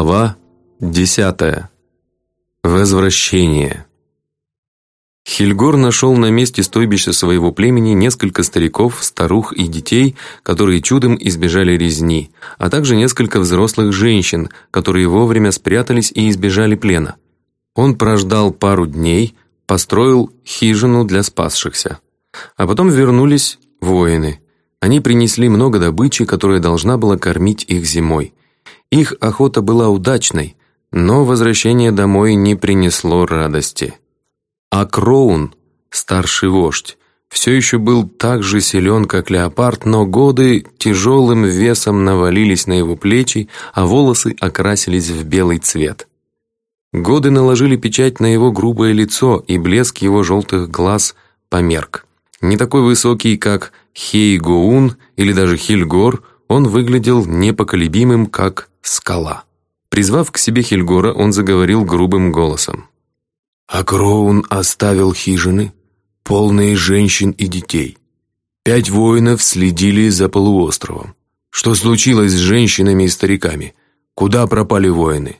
Глава десятая. Возвращение. Хильгор нашел на месте стойбища своего племени несколько стариков, старух и детей, которые чудом избежали резни, а также несколько взрослых женщин, которые вовремя спрятались и избежали плена. Он прождал пару дней, построил хижину для спасшихся. А потом вернулись воины. Они принесли много добычи, которая должна была кормить их зимой. Их охота была удачной, но возвращение домой не принесло радости. А Кроун, старший вождь, все еще был так же силен, как леопард, но годы тяжелым весом навалились на его плечи, а волосы окрасились в белый цвет. Годы наложили печать на его грубое лицо, и блеск его желтых глаз померк. Не такой высокий, как Хейгоун или даже Хильгор, он выглядел непоколебимым, как скала. Призвав к себе Хельгора, он заговорил грубым голосом. А Кроун оставил хижины, полные женщин и детей. Пять воинов следили за полуостровом. Что случилось с женщинами и стариками? Куда пропали воины?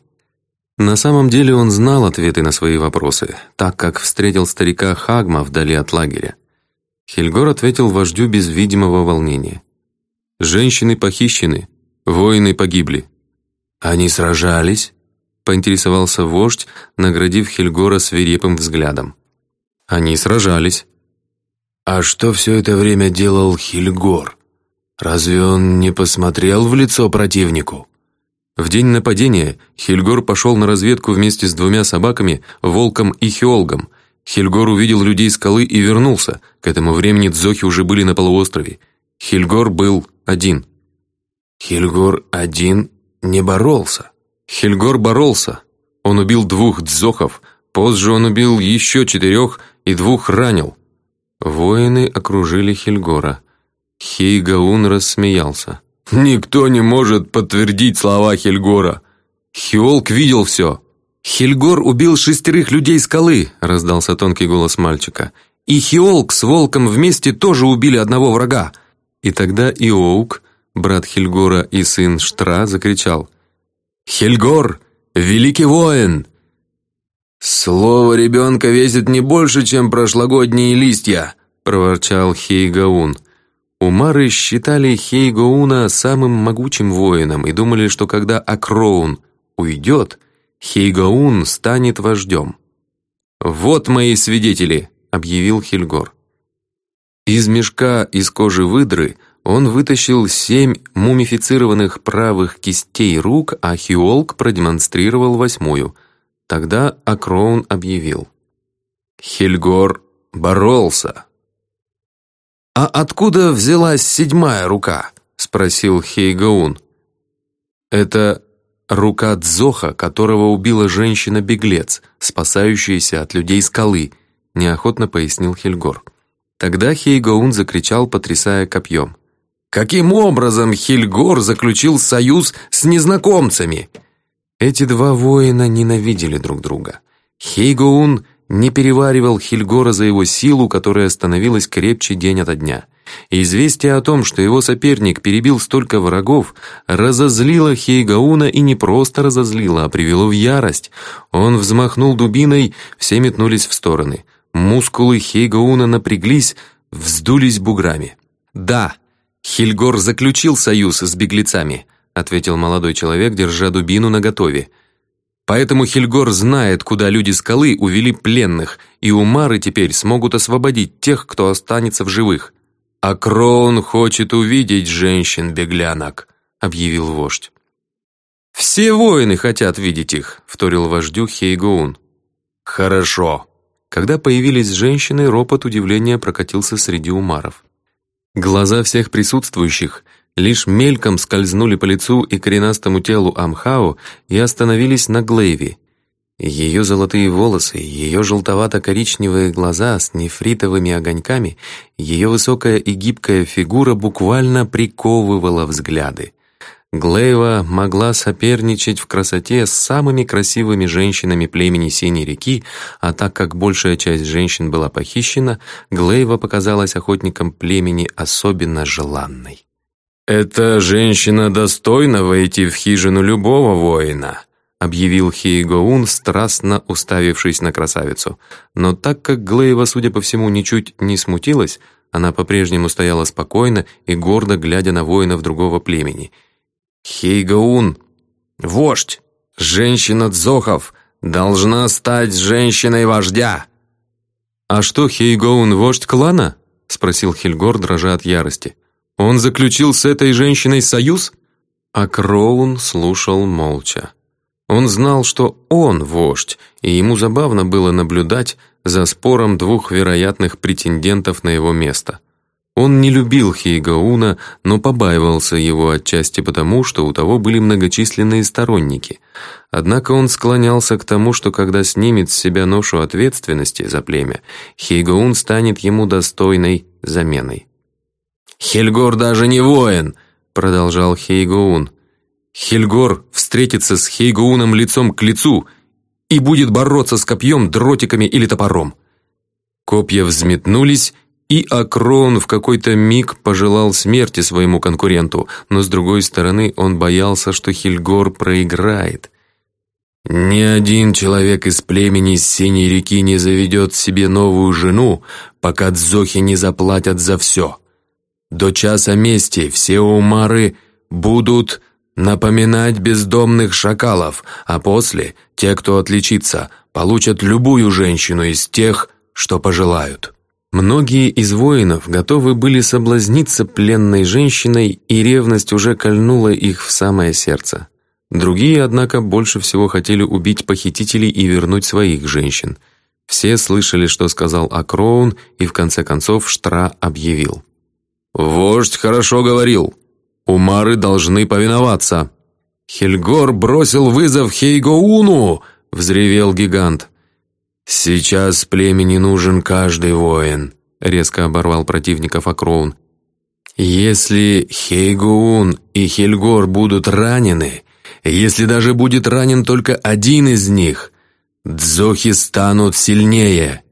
На самом деле он знал ответы на свои вопросы, так как встретил старика Хагма вдали от лагеря. Хельгор ответил вождю без видимого волнения. «Женщины похищены, воины погибли. «Они сражались?» — поинтересовался вождь, наградив Хельгора свирепым взглядом. «Они сражались». «А что все это время делал Хельгор? Разве он не посмотрел в лицо противнику?» В день нападения Хельгор пошел на разведку вместе с двумя собаками, волком и хеолгом. Хельгор увидел людей скалы и вернулся. К этому времени дзохи уже были на полуострове. Хельгор был один. «Хельгор один не боролся. Хельгор боролся. Он убил двух дзохов, позже он убил еще четырех и двух ранил. Воины окружили Хельгора. Хейгаун рассмеялся. «Никто не может подтвердить слова Хельгора. Хиолк видел все». «Хельгор убил шестерых людей скалы», — раздался тонкий голос мальчика. «И Хиолк с Волком вместе тоже убили одного врага». И тогда Иоук брат Хельгора и сын Штра, закричал «Хельгор, великий воин!» «Слово ребенка весит не больше, чем прошлогодние листья», проворчал Хейгаун. Умары считали Хейгауна самым могучим воином и думали, что когда Акроун уйдет, Хейгаун станет вождем. «Вот мои свидетели», — объявил Хельгор. Из мешка из кожи выдры — он вытащил семь мумифицированных правых кистей рук, а Хиолк продемонстрировал восьмую. Тогда Акроун объявил. Хельгор боролся. «А откуда взялась седьмая рука?» — спросил Хейгаун. «Это рука Дзоха, которого убила женщина-беглец, спасающаяся от людей скалы», — неохотно пояснил Хельгор. Тогда Хейгаун закричал, потрясая копьем. Каким образом Хильгор заключил союз с незнакомцами? Эти два воина ненавидели друг друга. Хейгоун не переваривал Хильгора за его силу, которая становилась крепче день ото дня. И известие о том, что его соперник перебил столько врагов, разозлило Хейгауна и не просто разозлило, а привело в ярость. Он взмахнул дубиной, все метнулись в стороны. Мускулы Хейгауна напряглись, вздулись буграми. Да, «Хильгор заключил союз с беглецами», ответил молодой человек, держа дубину наготове. «Поэтому Хильгор знает, куда люди скалы увели пленных, и умары теперь смогут освободить тех, кто останется в живых». «А Кроун хочет увидеть женщин-беглянок», объявил вождь. «Все воины хотят видеть их», — вторил вождю Хейгоун. «Хорошо». Когда появились женщины, ропот удивления прокатился среди умаров. Глаза всех присутствующих лишь мельком скользнули по лицу и коренастому телу Амхао и остановились на Глейви. Ее золотые волосы, ее желтовато-коричневые глаза с нефритовыми огоньками, ее высокая и гибкая фигура буквально приковывала взгляды. Глейва могла соперничать в красоте с самыми красивыми женщинами племени Синей реки, а так как большая часть женщин была похищена, Глейва показалась охотникам племени особенно желанной. «Эта женщина достойна войти в хижину любого воина», объявил Хейгоун, страстно уставившись на красавицу. Но так как Глейва, судя по всему, ничуть не смутилась, она по-прежнему стояла спокойно и гордо глядя на воинов другого племени. «Хейгоун! Вождь! Женщина Дзохов должна стать женщиной вождя!» «А что, Хейгоун вождь клана?» — спросил Хельгор, дрожа от ярости. «Он заключил с этой женщиной союз?» А Кроун слушал молча. Он знал, что он вождь, и ему забавно было наблюдать за спором двух вероятных претендентов на его место. Он не любил Хейгауна, но побаивался его отчасти потому, что у того были многочисленные сторонники. Однако он склонялся к тому, что когда снимет с себя ношу ответственности за племя, Хейгаун станет ему достойной заменой. «Хельгор даже не воин!» — продолжал Хейгаун. Хельгор встретится с Хейгууном лицом к лицу и будет бороться с копьем, дротиками или топором. Копья взметнулись, и Акрон в какой-то миг пожелал смерти своему конкуренту, но с другой стороны он боялся, что Хельгор проиграет. «Ни один человек из племени Синей реки не заведет себе новую жену, пока дзохи не заплатят за все. До часа мести все умары будут напоминать бездомных шакалов, а после те, кто отличится, получат любую женщину из тех, что пожелают. Многие из воинов готовы были соблазниться пленной женщиной, и ревность уже кольнула их в самое сердце. Другие, однако, больше всего хотели убить похитителей и вернуть своих женщин. Все слышали, что сказал Акроун, и в конце концов Штра объявил. «Вождь хорошо говорил. Умары должны повиноваться». «Хельгор бросил вызов Хейгоуну!» — взревел гигант. «Сейчас племени нужен каждый воин», — резко оборвал противников Акроун. «Если Хейгоун и Хельгор будут ранены, если даже будет ранен только один из них, дзохи станут сильнее».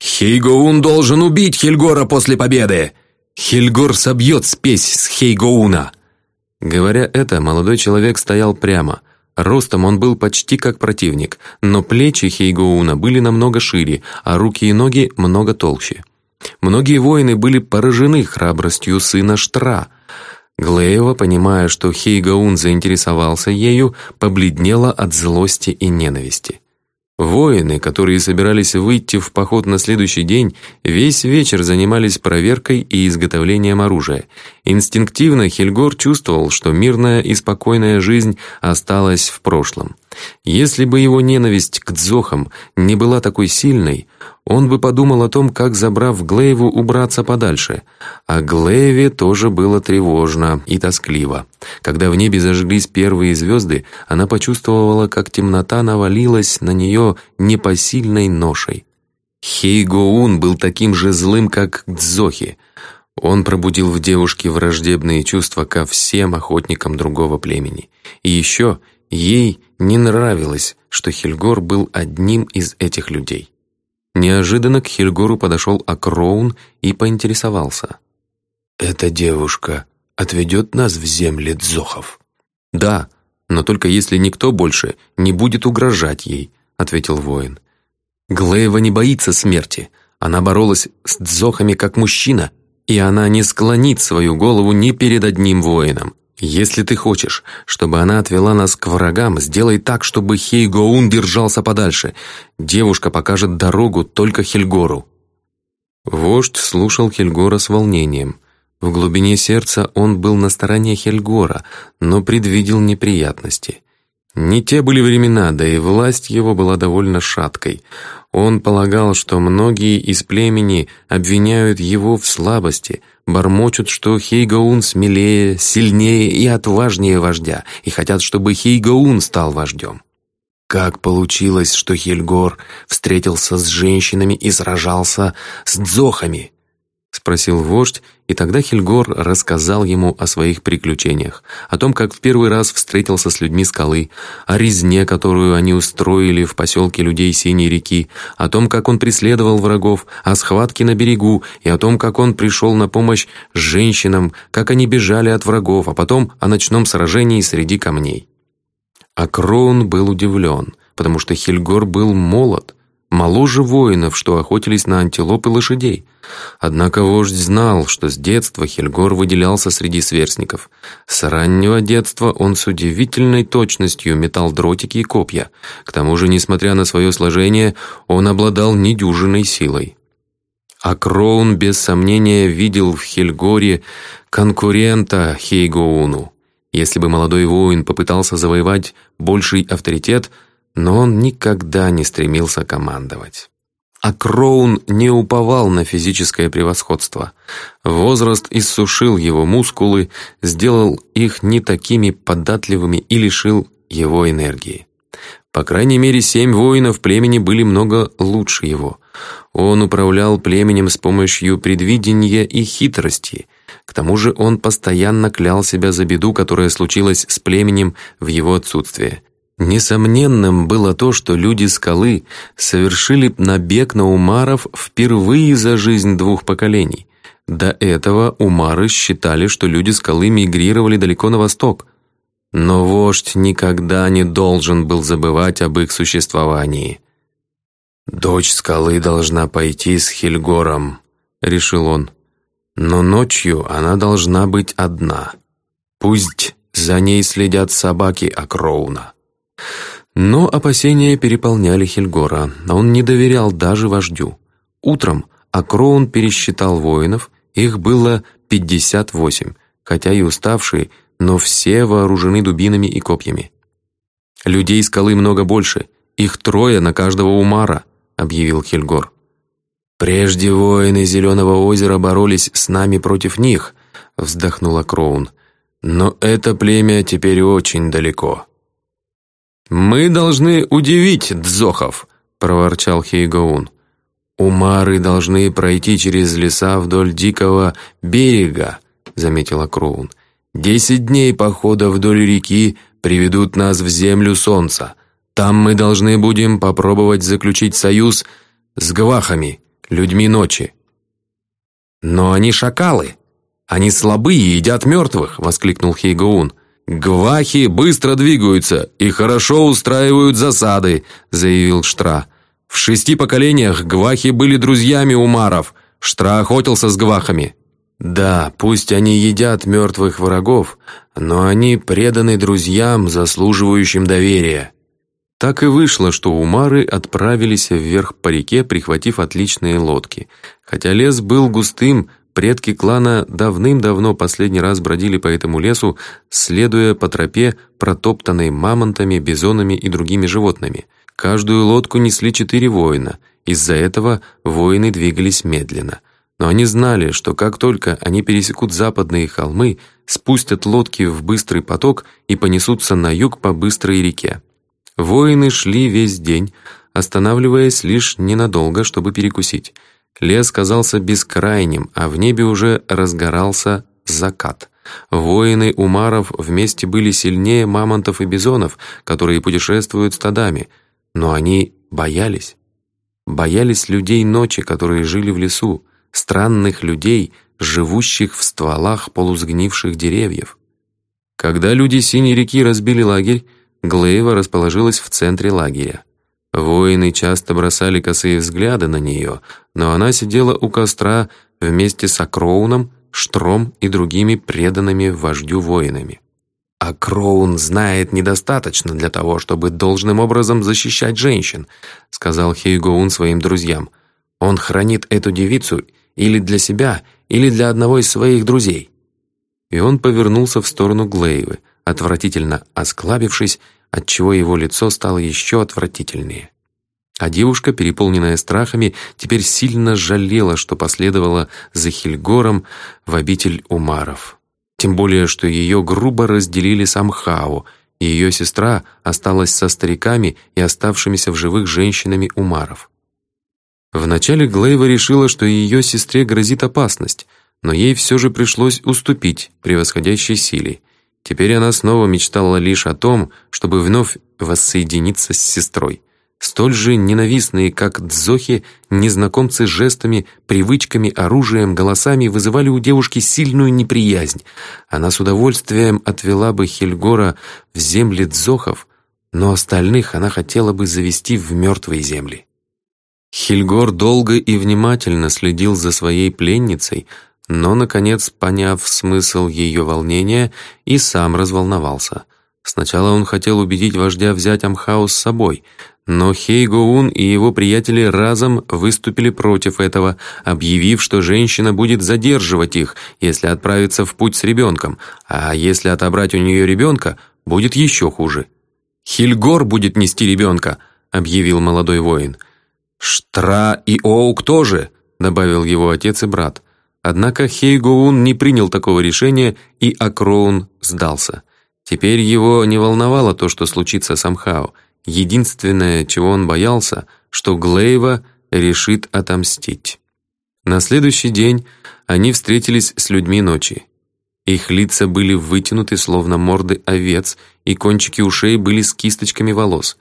«Хейгоун должен убить Хельгора после победы!» Хельгор собьет спесь с Хейгоуна!» Говоря это, молодой человек стоял прямо. Ростом он был почти как противник, но плечи Хейгоуна были намного шире, а руки и ноги много толще. Многие воины были поражены храбростью сына Штра. Глеева, понимая, что Хейгаун заинтересовался ею, побледнела от злости и ненависти. Воины, которые собирались выйти в поход на следующий день, весь вечер занимались проверкой и изготовлением оружия. Инстинктивно Хельгор чувствовал, что мирная и спокойная жизнь осталась в прошлом. Если бы его ненависть к дзохам не была такой сильной, он бы подумал о том, как, забрав Глейву, убраться подальше. А Глейве тоже было тревожно и тоскливо. Когда в небе зажглись первые звезды, она почувствовала, как темнота навалилась на нее непосильной ношей. Хейгоун был таким же злым, как Дзохи. Он пробудил в девушке враждебные чувства ко всем охотникам другого племени. И еще ей не нравилось, что Хельгор был одним из этих людей. Неожиданно к Хельгору подошел Акроун и поинтересовался. «Эта девушка отведет нас в земли Дзохов?» «Да, но только если никто больше не будет угрожать ей», ответил воин. «Глеева не боится смерти. Она боролась с Дзохами как мужчина, и она не склонит свою голову ни перед одним воином. «Если ты хочешь, чтобы она отвела нас к врагам, сделай так, чтобы Хейгоун держался подальше. Девушка покажет дорогу только Хельгору». Вождь слушал Хельгора с волнением. В глубине сердца он был на стороне Хельгора, но предвидел неприятности. Не те были времена, да и власть его была довольно шаткой. Он полагал, что многие из племени обвиняют его в слабости, бормочут, что Хейгаун смелее, сильнее и отважнее вождя, и хотят, чтобы Хейгаун стал вождем. Как получилось, что Хельгор встретился с женщинами и сражался с дзохами? — спросил вождь, и тогда Хельгор рассказал ему о своих приключениях, о том, как в первый раз встретился с людьми скалы, о резне, которую они устроили в поселке людей Синей реки, о том, как он преследовал врагов, о схватке на берегу и о том, как он пришел на помощь женщинам, как они бежали от врагов, а потом о ночном сражении среди камней. А Кроун был удивлен, потому что Хельгор был молод, моложе воинов, что охотились на антилоп и лошадей. Однако вождь знал, что с детства Хельгор выделялся среди сверстников. С раннего детства он с удивительной точностью метал дротики и копья. К тому же, несмотря на свое сложение, он обладал недюжиной силой. А Кроун без сомнения видел в Хельгоре конкурента Хейгоуну. Если бы молодой воин попытался завоевать больший авторитет – но он никогда не стремился командовать. А Кроун не уповал на физическое превосходство. Возраст иссушил его мускулы, сделал их не такими податливыми и лишил его энергии. По крайней мере, семь воинов племени были много лучше его. Он управлял племенем с помощью предвидения и хитрости. К тому же он постоянно клял себя за беду, которая случилась с племенем в его отсутствие. Несомненным было то, что люди скалы совершили набег на умаров впервые за жизнь двух поколений. До этого умары считали, что люди скалы мигрировали далеко на восток. Но вождь никогда не должен был забывать об их существовании. «Дочь скалы должна пойти с Хельгором», — решил он. «Но ночью она должна быть одна. Пусть за ней следят собаки Акроуна». Но опасения переполняли Хельгора, а он не доверял даже вождю. Утром Акроун пересчитал воинов, их было 58, хотя и уставшие, но все вооружены дубинами и копьями. «Людей скалы много больше, их трое на каждого умара», — объявил Хельгор. «Прежде воины Зеленого озера боролись с нами против них», — вздохнула Кроун. «Но это племя теперь очень далеко». «Мы должны удивить дзохов», — проворчал Хейгаун. «Умары должны пройти через леса вдоль дикого берега», — заметила Кроун. «Десять дней похода вдоль реки приведут нас в землю солнца. Там мы должны будем попробовать заключить союз с гвахами, людьми ночи». «Но они шакалы. Они слабые и едят мертвых», — воскликнул Хейгаун. «Гвахи быстро двигаются и хорошо устраивают засады», заявил Штра. «В шести поколениях гвахи были друзьями умаров. Штра охотился с гвахами». «Да, пусть они едят мертвых врагов, но они преданы друзьям, заслуживающим доверия». Так и вышло, что умары отправились вверх по реке, прихватив отличные лодки. Хотя лес был густым, Предки клана давным-давно последний раз бродили по этому лесу, следуя по тропе, протоптанной мамонтами, бизонами и другими животными. Каждую лодку несли четыре воина. Из-за этого воины двигались медленно. Но они знали, что как только они пересекут западные холмы, спустят лодки в быстрый поток и понесутся на юг по быстрой реке. Воины шли весь день, останавливаясь лишь ненадолго, чтобы перекусить. Лес казался бескрайним, а в небе уже разгорался закат. Воины Умаров вместе были сильнее мамонтов и бизонов, которые путешествуют стадами, но они боялись. Боялись людей ночи, которые жили в лесу, странных людей, живущих в стволах полусгнивших деревьев. Когда люди Синей реки разбили лагерь, Глейва расположилась в центре лагеря. Воины часто бросали косые взгляды на нее, но она сидела у костра вместе с Акроуном, Штром и другими преданными вождю воинами. А Кроун знает недостаточно для того, чтобы должным образом защищать женщин, сказал Хейгоун своим друзьям. Он хранит эту девицу или для себя, или для одного из своих друзей. И он повернулся в сторону Глейвы, отвратительно осклабившись отчего его лицо стало еще отвратительнее. А девушка, переполненная страхами, теперь сильно жалела, что последовала за Хильгором в обитель Умаров. Тем более, что ее грубо разделили сам Хао, и ее сестра осталась со стариками и оставшимися в живых женщинами Умаров. Вначале Глейва решила, что ее сестре грозит опасность, но ей все же пришлось уступить превосходящей силе, Теперь она снова мечтала лишь о том, чтобы вновь воссоединиться с сестрой. Столь же ненавистные, как дзохи, незнакомцы жестами, привычками, оружием, голосами вызывали у девушки сильную неприязнь. Она с удовольствием отвела бы Хельгора в земли дзохов, но остальных она хотела бы завести в мертвые земли. Хильгор долго и внимательно следил за своей пленницей, но, наконец, поняв смысл ее волнения, и сам разволновался. Сначала он хотел убедить вождя взять Амхау с собой, но Хейгоун и его приятели разом выступили против этого, объявив, что женщина будет задерживать их, если отправиться в путь с ребенком, а если отобрать у нее ребенка, будет еще хуже. «Хильгор будет нести ребенка», — объявил молодой воин. «Штра и Оук тоже», — добавил его отец и брат. Однако Хейгоун не принял такого решения, и Акроун сдался. Теперь его не волновало то, что случится с Амхао. Единственное, чего он боялся, что Глейва решит отомстить. На следующий день они встретились с людьми ночи. Их лица были вытянуты, словно морды овец, и кончики ушей были с кисточками волос.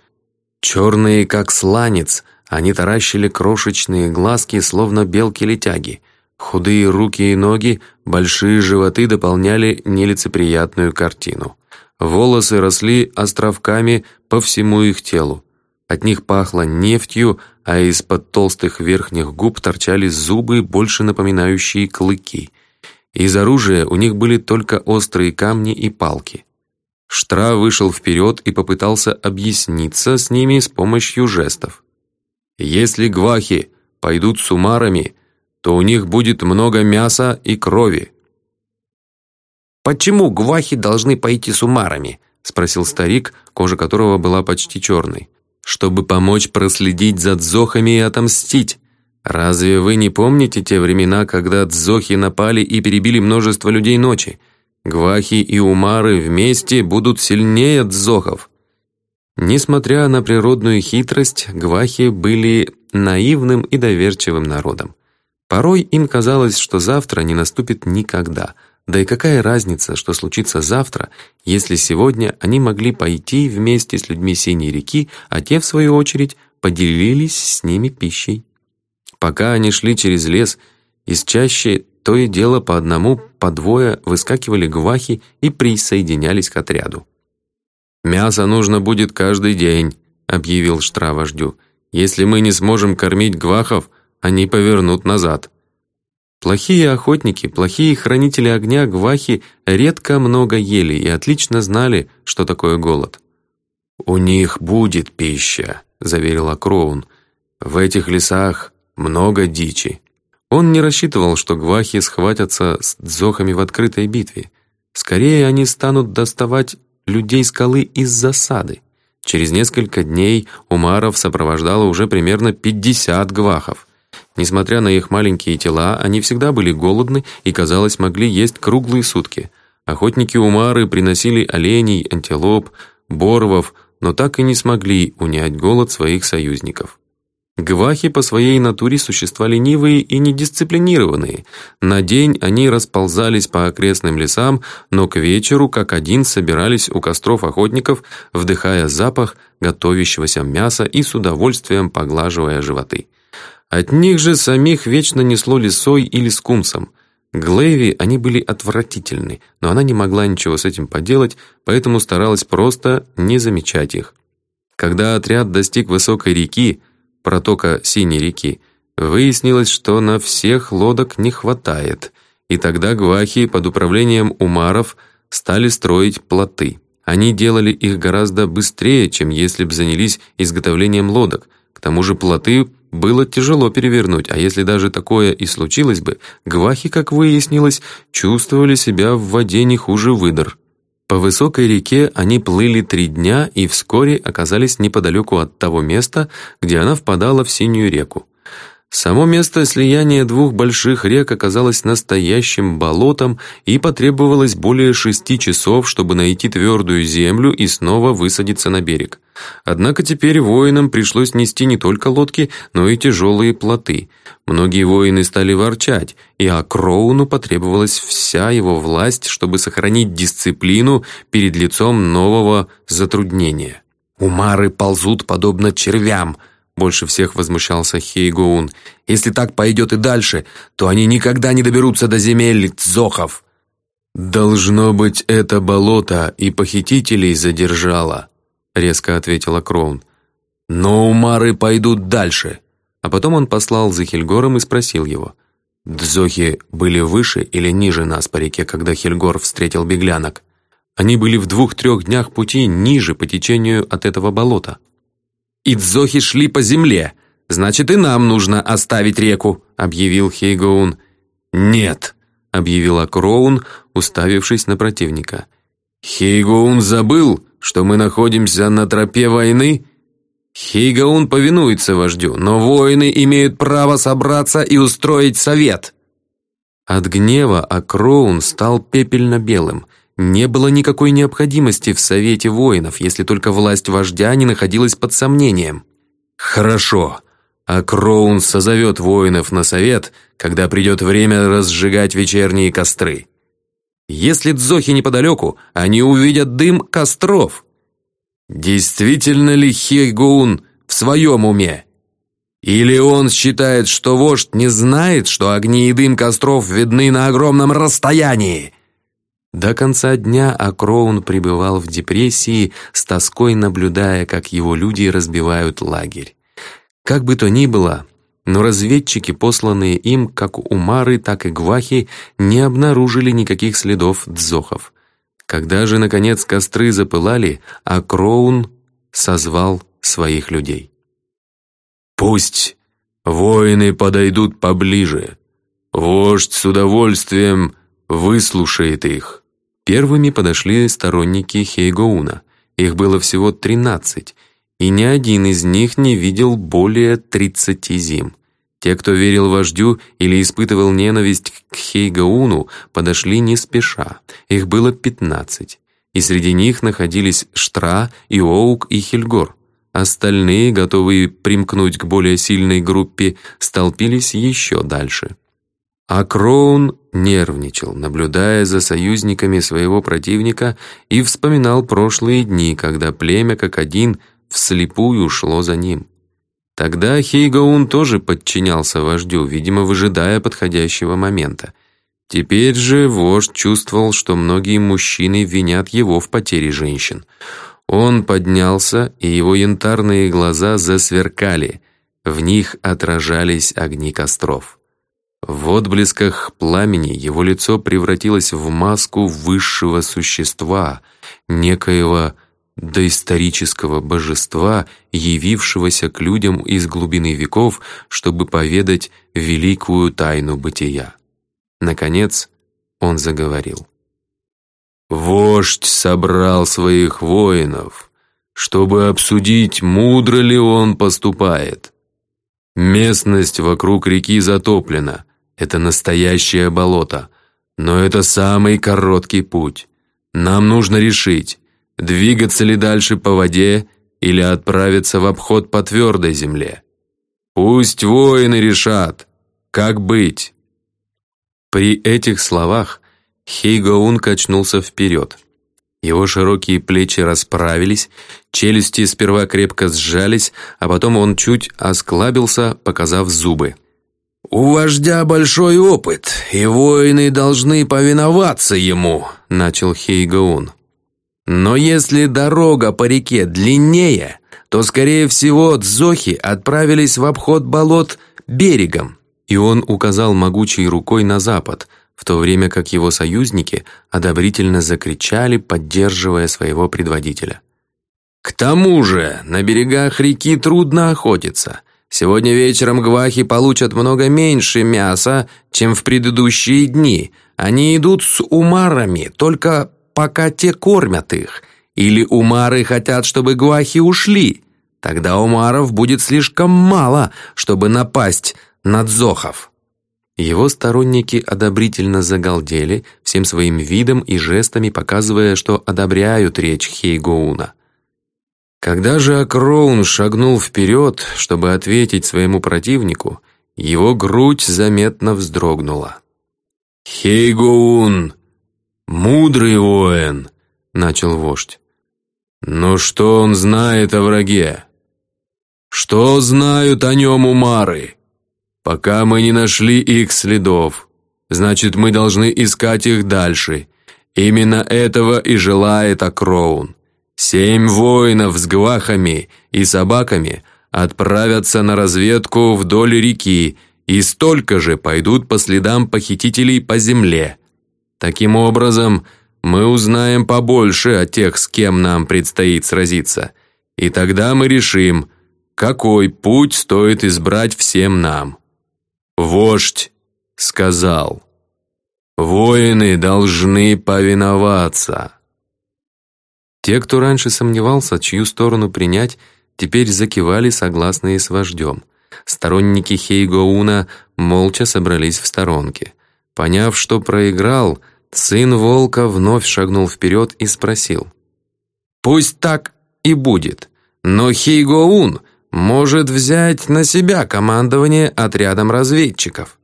Черные, как сланец, они таращили крошечные глазки, словно белки-летяги. Худые руки и ноги, большие животы дополняли нелицеприятную картину. Волосы росли островками по всему их телу. От них пахло нефтью, а из-под толстых верхних губ торчали зубы, больше напоминающие клыки. Из оружия у них были только острые камни и палки. Штра вышел вперед и попытался объясниться с ними с помощью жестов. «Если гвахи пойдут с умарами, то у них будет много мяса и крови. «Почему гвахи должны пойти с умарами?» — спросил старик, кожа которого была почти черной. «Чтобы помочь проследить за дзохами и отомстить. Разве вы не помните те времена, когда дзохи напали и перебили множество людей ночи? Гвахи и умары вместе будут сильнее дзохов». Несмотря на природную хитрость, гвахи были наивным и доверчивым народом. Порой им казалось, что завтра не наступит никогда — да и какая разница, что случится завтра, если сегодня они могли пойти вместе с людьми Синей реки, а те, в свою очередь, поделились с ними пищей. Пока они шли через лес, из чаще то и дело по одному, по двое выскакивали гвахи и присоединялись к отряду. «Мясо нужно будет каждый день», — объявил Штра вождю. «Если мы не сможем кормить гвахов, они повернут назад». Плохие охотники, плохие хранители огня гвахи редко много ели и отлично знали, что такое голод. «У них будет пища», — заверила Кроун. «В этих лесах много дичи». Он не рассчитывал, что гвахи схватятся с дзохами в открытой битве. Скорее они станут доставать людей скалы из засады. Через несколько дней Умаров сопровождало уже примерно 50 гвахов. Несмотря на их маленькие тела, они всегда были голодны и, казалось, могли есть круглые сутки. Охотники Умары приносили оленей, антилоп, борвов, но так и не смогли унять голод своих союзников. Гвахи по своей натуре существа ленивые и недисциплинированные. На день они расползались по окрестным лесам, но к вечеру как один собирались у костров охотников, вдыхая запах готовящегося мяса и с удовольствием поглаживая животы. От них же самих вечно несло лисой или скунсом. Глэйви они были отвратительны, но она не могла ничего с этим поделать, поэтому старалась просто не замечать их. Когда отряд достиг высокой реки, протока Синей реки, выяснилось, что на всех лодок не хватает, и тогда гвахи под управлением умаров стали строить плоты. Они делали их гораздо быстрее, чем если бы занялись изготовлением лодок. К тому же плоты было тяжело перевернуть, а если даже такое и случилось бы, гвахи, как выяснилось, чувствовали себя в воде не хуже выдор. По высокой реке они плыли три дня и вскоре оказались неподалеку от того места, где она впадала в Синюю реку. Само место слияния двух больших рек оказалось настоящим болотом и потребовалось более шести часов, чтобы найти твердую землю и снова высадиться на берег. Однако теперь воинам пришлось нести не только лодки, но и тяжелые плоты. Многие воины стали ворчать, и Акроуну потребовалась вся его власть, чтобы сохранить дисциплину перед лицом нового затруднения. «Умары ползут подобно червям», больше всех возмущался Хейгоун. «Если так пойдет и дальше, то они никогда не доберутся до земель Цзохов». «Должно быть, это болото и похитителей задержало», резко ответила Кроун. «Но умары пойдут дальше». А потом он послал за Хельгором и спросил его. «Дзохи были выше или ниже нас по реке, когда Хельгор встретил беглянок?» Они были в двух-трех днях пути ниже по течению от этого болота. «И дзохи шли по земле, значит, и нам нужно оставить реку», объявил Хейгоун. «Нет», — объявила Кроун, уставившись на противника. «Хейгоун забыл, что мы находимся на тропе войны?» Хейгаун повинуется вождю, но воины имеют право собраться и устроить совет. От гнева Акроун стал пепельно-белым. Не было никакой необходимости в совете воинов, если только власть вождя не находилась под сомнением. Хорошо. Акроун созовет воинов на совет, когда придет время разжигать вечерние костры. Если дзохи неподалеку, они увидят дым костров. Действительно ли Хейгоун в своем уме? Или он считает, что вождь не знает, что огни и дым костров видны на огромном расстоянии? До конца дня Акроун пребывал в депрессии, с тоской наблюдая, как его люди разбивают лагерь. Как бы то ни было, но разведчики, посланные им, как Умары, так и Гвахи, не обнаружили никаких следов дзохов. Когда же, наконец, костры запылали, а Кроун созвал своих людей. «Пусть воины подойдут поближе. Вождь с удовольствием выслушает их». Первыми подошли сторонники Хейгоуна. Их было всего тринадцать, и ни один из них не видел более тридцати зим. Те, кто верил вождю или испытывал ненависть к Хейгауну, подошли не спеша. Их было пятнадцать. И среди них находились Штра, Иоук и Хельгор. Остальные, готовые примкнуть к более сильной группе, столпились еще дальше. А Кроун нервничал, наблюдая за союзниками своего противника и вспоминал прошлые дни, когда племя как один вслепую шло за ним. Тогда Хейгаун тоже подчинялся вождю, видимо, выжидая подходящего момента. Теперь же вождь чувствовал, что многие мужчины винят его в потере женщин. Он поднялся, и его янтарные глаза засверкали. В них отражались огни костров. В отблесках пламени его лицо превратилось в маску высшего существа, некоего доисторического божества, явившегося к людям из глубины веков, чтобы поведать великую тайну бытия. Наконец он заговорил. «Вождь собрал своих воинов, чтобы обсудить, мудро ли он поступает. Местность вокруг реки затоплена, это настоящее болото, но это самый короткий путь. Нам нужно решить, Двигаться ли дальше по воде или отправиться в обход по твердой земле? Пусть воины решат, как быть. При этих словах Хейгаун качнулся вперед. Его широкие плечи расправились, челюсти сперва крепко сжались, а потом он чуть осклабился, показав зубы. «У вождя большой опыт, и воины должны повиноваться ему», — начал Хейгаун. Но если дорога по реке длиннее, то, скорее всего, дзохи отправились в обход болот берегом. И он указал могучей рукой на запад, в то время как его союзники одобрительно закричали, поддерживая своего предводителя. «К тому же на берегах реки трудно охотиться. Сегодня вечером гвахи получат много меньше мяса, чем в предыдущие дни. Они идут с умарами, только пока те кормят их. Или умары хотят, чтобы гуахи ушли. Тогда умаров будет слишком мало, чтобы напасть на дзохов». Его сторонники одобрительно загалдели, всем своим видом и жестами показывая, что одобряют речь Хейгоуна. Когда же Акроун шагнул вперед, чтобы ответить своему противнику, его грудь заметно вздрогнула. «Хейгоун!» «Мудрый воин», — начал вождь. «Но что он знает о враге? Что знают о нем умары? Пока мы не нашли их следов, значит, мы должны искать их дальше. Именно этого и желает Акроун. Семь воинов с гвахами и собаками отправятся на разведку вдоль реки, и столько же пойдут по следам похитителей по земле. Таким образом, мы узнаем побольше о тех, с кем нам предстоит сразиться, и тогда мы решим, какой путь стоит избрать всем нам. Вождь сказал, «Воины должны повиноваться». Те, кто раньше сомневался, чью сторону принять, теперь закивали, согласные с вождем. Сторонники Хейгоуна молча собрались в сторонке. Поняв, что проиграл, сын волка вновь шагнул вперед и спросил. «Пусть так и будет, но Хейгоун может взять на себя командование отрядом разведчиков».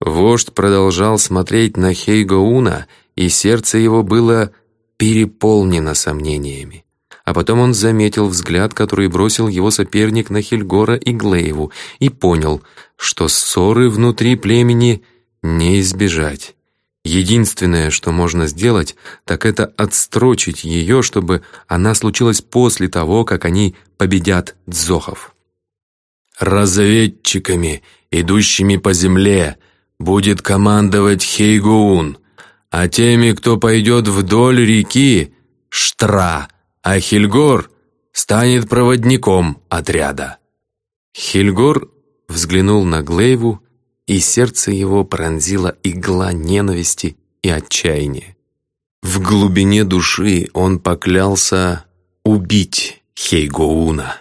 Вождь продолжал смотреть на Хейгоуна, и сердце его было переполнено сомнениями. А потом он заметил взгляд, который бросил его соперник на Хельгора и Глейву, и понял, что ссоры внутри племени не избежать. Единственное, что можно сделать, так это отстрочить ее, чтобы она случилась после того, как они победят дзохов. «Разведчиками, идущими по земле, будет командовать Хейгуун», а теми, кто пойдет вдоль реки, Штра, а Хильгор станет проводником отряда». Хильгор взглянул на Глейву, и сердце его пронзила игла ненависти и отчаяния. В глубине души он поклялся убить Хейгоуна.